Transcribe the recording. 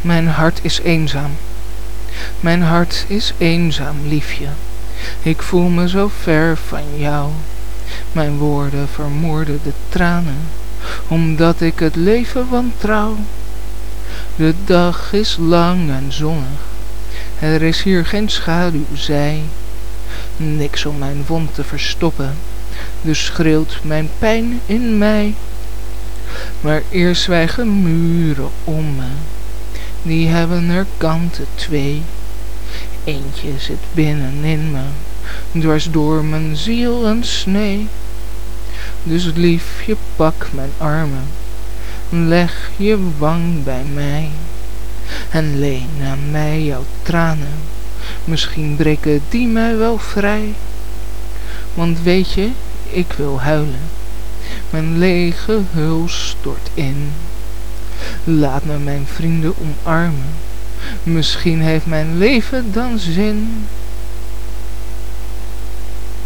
Mijn hart is eenzaam. Mijn hart is eenzaam, liefje. Ik voel me zo ver van jou. Mijn woorden vermoorden de tranen, omdat ik het leven wantrouw. De dag is lang en zonnig, er is hier geen schaduwzij. Niks om mijn wond te verstoppen, dus schreeuwt mijn pijn in mij. Maar eerst zwijgen muren om die hebben er kanten twee. Eentje zit binnenin me, dwars door mijn ziel een snee. Dus liefje, pak mijn armen, leg je wang bij mij. En leen aan mij jouw tranen, misschien breken die mij wel vrij. Want weet je, ik wil huilen, mijn lege huls stort in. Laat me mijn vrienden omarmen, misschien heeft mijn leven dan zin.